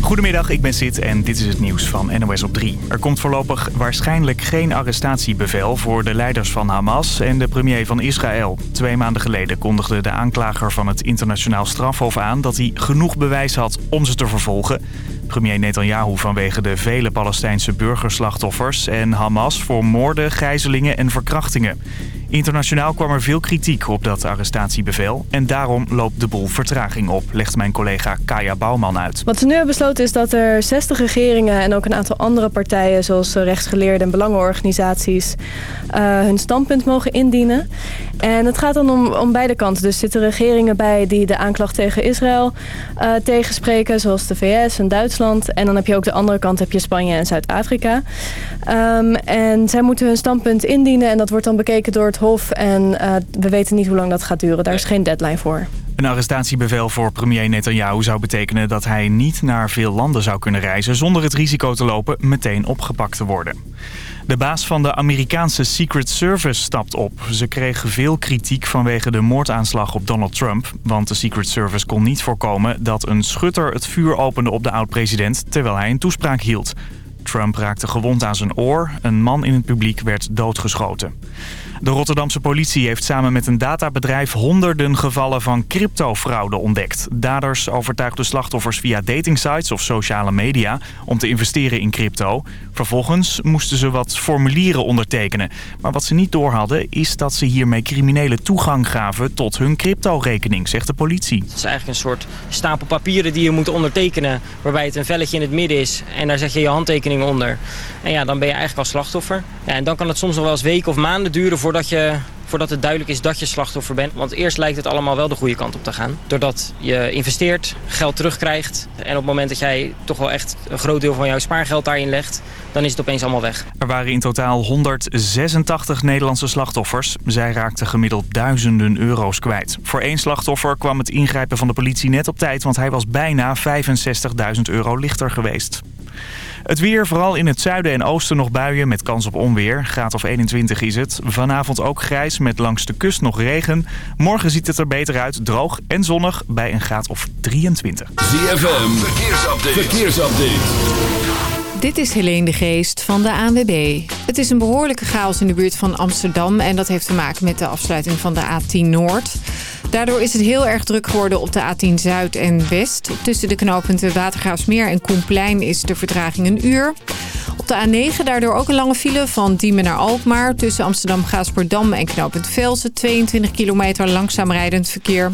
Goedemiddag, ik ben Sid en dit is het nieuws van NOS op 3. Er komt voorlopig waarschijnlijk geen arrestatiebevel voor de leiders van Hamas en de premier van Israël. Twee maanden geleden kondigde de aanklager van het internationaal strafhof aan dat hij genoeg bewijs had om ze te vervolgen. Premier Netanyahu vanwege de vele Palestijnse burgerslachtoffers en Hamas voor moorden, gijzelingen en verkrachtingen. Internationaal kwam er veel kritiek op dat arrestatiebevel. En daarom loopt de boel vertraging op, legt mijn collega Kaya Bouwman uit. Wat ze nu hebben besloten is dat er 60 regeringen en ook een aantal andere partijen... zoals rechtsgeleerden en belangenorganisaties uh, hun standpunt mogen indienen. En het gaat dan om, om beide kanten. Dus zitten regeringen bij die de aanklacht tegen Israël uh, tegenspreken... zoals de VS en Duitsland. En dan heb je ook de andere kant, heb je Spanje en Zuid-Afrika. Um, en zij moeten hun standpunt indienen en dat wordt dan bekeken door het Hof. En uh, we weten niet hoe lang dat gaat duren. Daar is geen deadline voor. Een arrestatiebevel voor premier Netanyahu zou betekenen dat hij niet naar veel landen zou kunnen reizen... zonder het risico te lopen meteen opgepakt te worden. De baas van de Amerikaanse Secret Service stapt op. Ze kreeg veel kritiek vanwege de moordaanslag op Donald Trump. Want de Secret Service kon niet voorkomen dat een schutter het vuur opende op de oud-president... terwijl hij een toespraak hield. Trump raakte gewond aan zijn oor. Een man in het publiek werd doodgeschoten. De Rotterdamse politie heeft samen met een databedrijf honderden gevallen van cryptofraude ontdekt. Daders overtuigden slachtoffers via datingsites of sociale media om te investeren in crypto. Vervolgens moesten ze wat formulieren ondertekenen. Maar wat ze niet doorhadden is dat ze hiermee criminelen toegang gaven tot hun crypto-rekening, zegt de politie. Het is eigenlijk een soort stapel papieren die je moet ondertekenen waarbij het een velletje in het midden is. En daar zet je je handtekening onder. En ja, dan ben je eigenlijk al slachtoffer. En dan kan het soms nog wel eens weken of maanden duren voordat, je, voordat het duidelijk is dat je slachtoffer bent. Want eerst lijkt het allemaal wel de goede kant op te gaan. Doordat je investeert, geld terugkrijgt. En op het moment dat jij toch wel echt een groot deel van jouw spaargeld daarin legt... dan is het opeens allemaal weg. Er waren in totaal 186 Nederlandse slachtoffers. Zij raakten gemiddeld duizenden euro's kwijt. Voor één slachtoffer kwam het ingrijpen van de politie net op tijd... want hij was bijna 65.000 euro lichter geweest. Het weer, vooral in het zuiden en oosten nog buien met kans op onweer. Graad of 21 is het. Vanavond ook grijs met langs de kust nog regen. Morgen ziet het er beter uit, droog en zonnig bij een graad of 23. ZFM, verkeersupdate. verkeersupdate. Dit is Helene de Geest van de ANWB. Het is een behoorlijke chaos in de buurt van Amsterdam... en dat heeft te maken met de afsluiting van de A10 Noord. Daardoor is het heel erg druk geworden op de A10 Zuid en West. Tussen de knooppunten Watergraafsmeer en Koenplein is de vertraging een uur. Op de A9 daardoor ook een lange file van Diemen naar Alkmaar... tussen Amsterdam-Gaasperdam en knooppunt Velsen. 22 kilometer langzaam rijdend verkeer.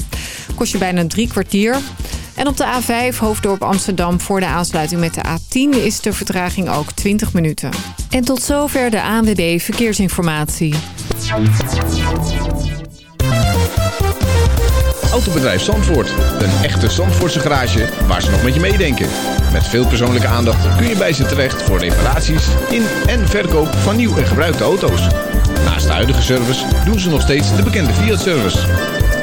Kost je bijna drie kwartier. En op de A5 Hoofddorp Amsterdam voor de aansluiting met de A10 is de vertraging ook 20 minuten. En tot zover de ANWB Verkeersinformatie. Autobedrijf Zandvoort. Een echte Zandvoortse garage waar ze nog met je meedenken. Met veel persoonlijke aandacht kun je bij ze terecht voor reparaties in en verkoop van nieuw en gebruikte auto's. Naast de huidige service doen ze nog steeds de bekende Fiat-service.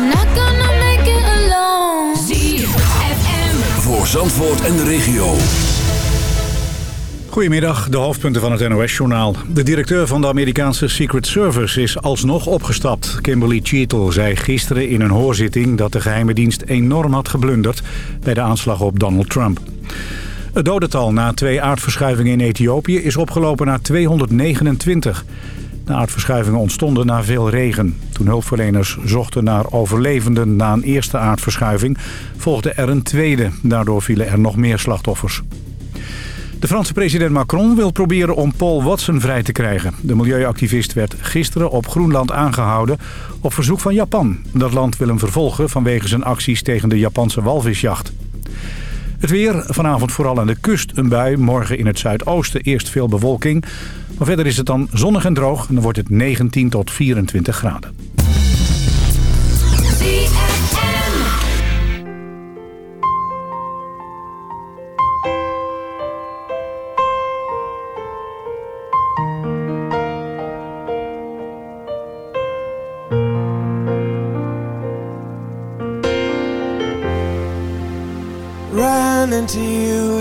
I'm not gonna make it alone. ZFM. Voor Zandvoort en de regio. Goedemiddag, de hoofdpunten van het NOS-journaal. De directeur van de Amerikaanse Secret Service is alsnog opgestapt. Kimberly Cheetle zei gisteren in een hoorzitting dat de geheime dienst enorm had geblunderd bij de aanslag op Donald Trump. Het dodental na twee aardverschuivingen in Ethiopië is opgelopen naar 229. De aardverschuivingen ontstonden na veel regen. Toen hulpverleners zochten naar overlevenden na een eerste aardverschuiving... volgde er een tweede. Daardoor vielen er nog meer slachtoffers. De Franse president Macron wil proberen om Paul Watson vrij te krijgen. De milieuactivist werd gisteren op Groenland aangehouden op verzoek van Japan. Dat land wil hem vervolgen vanwege zijn acties tegen de Japanse walvisjacht. Het weer, vanavond vooral aan de kust een bui. Morgen in het zuidoosten eerst veel bewolking. Maar verder is het dan zonnig en droog en dan wordt het 19 tot 24 graden.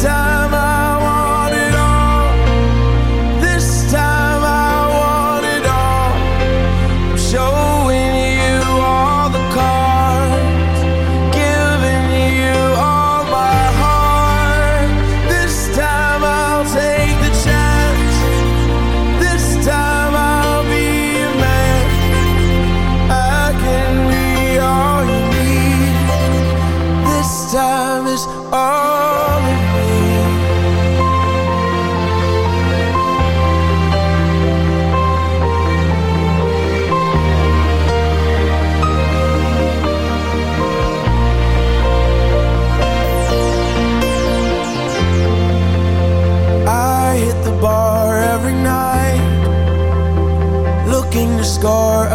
time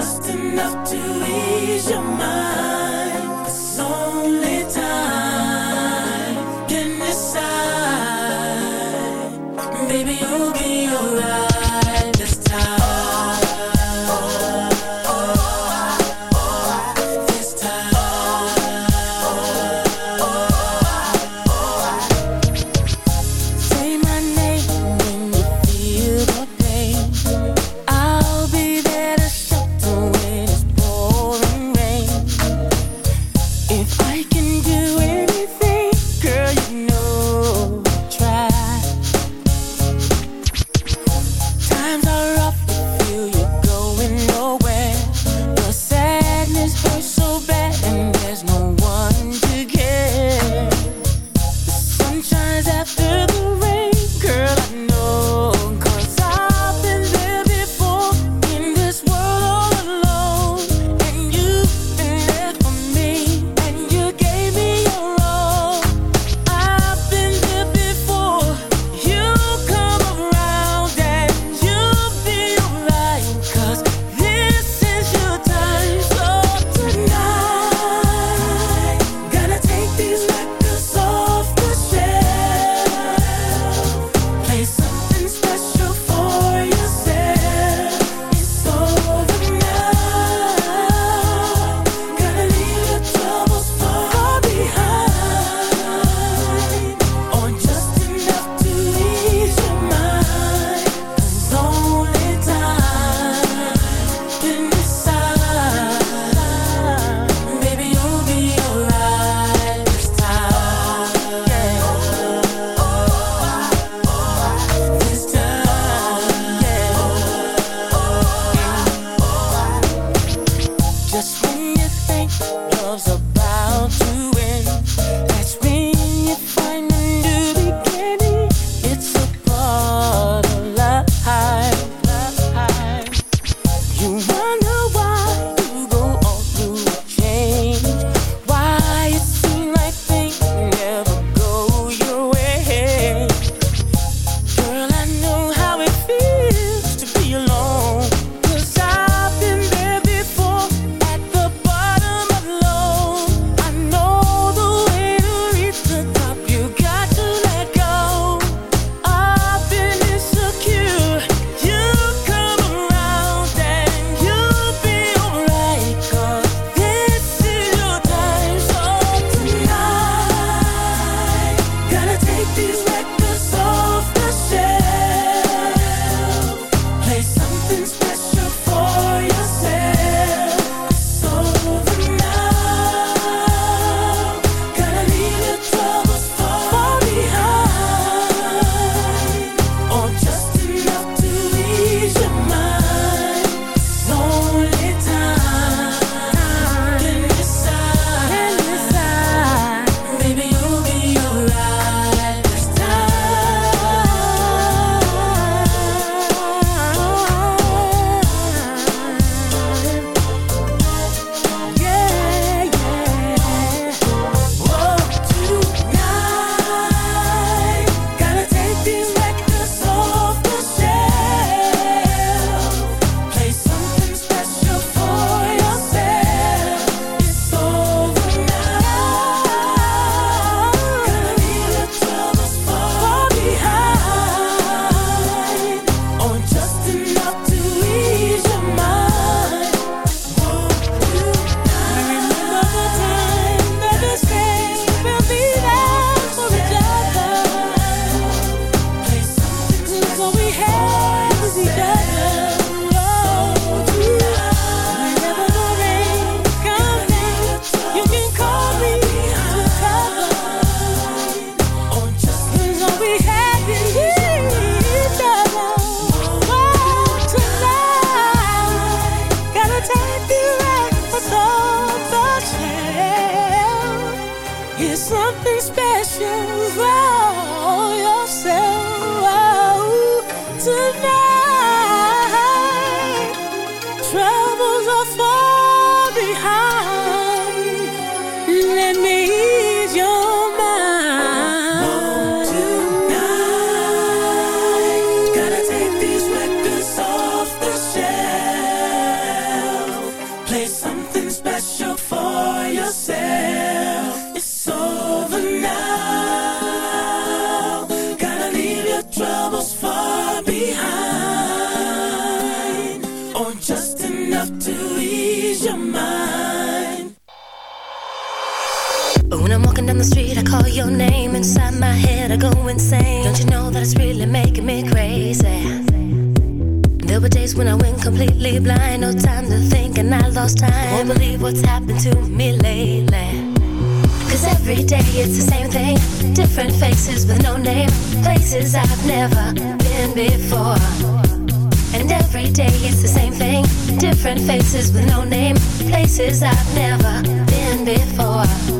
just enough to ease your mind. no name, places I've never been before. And every day it's the same thing, different faces with no name, places I've never been before.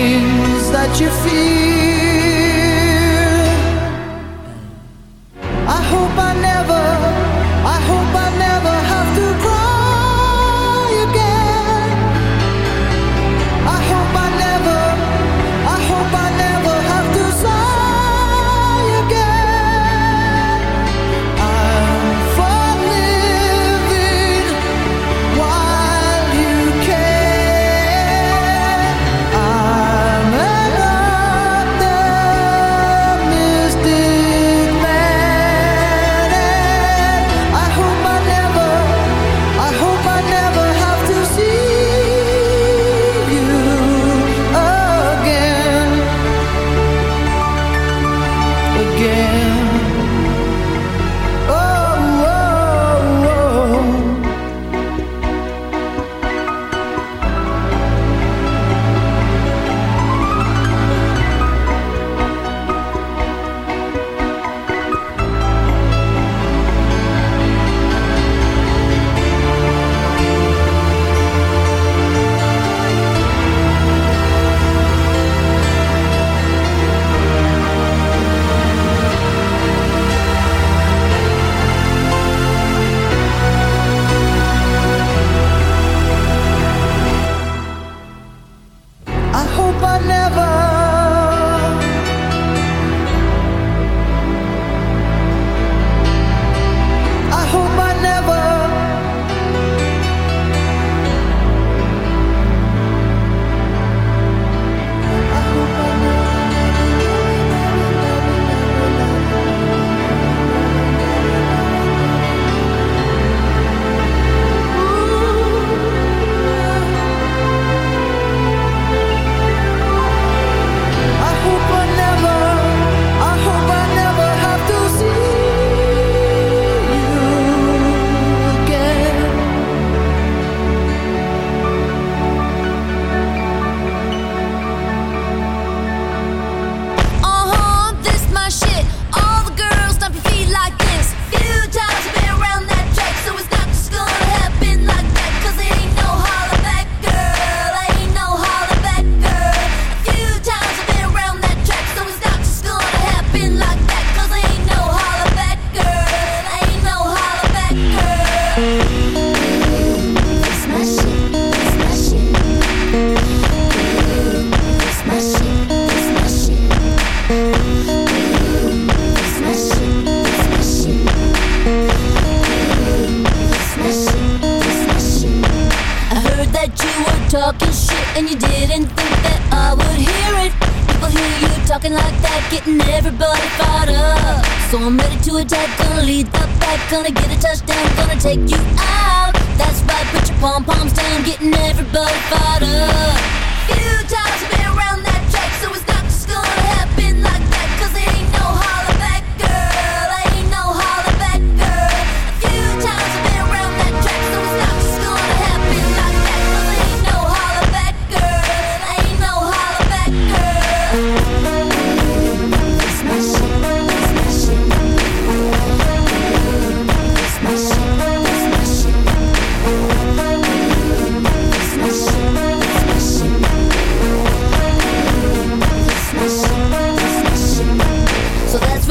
that you feel.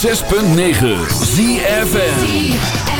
106.9 ZFN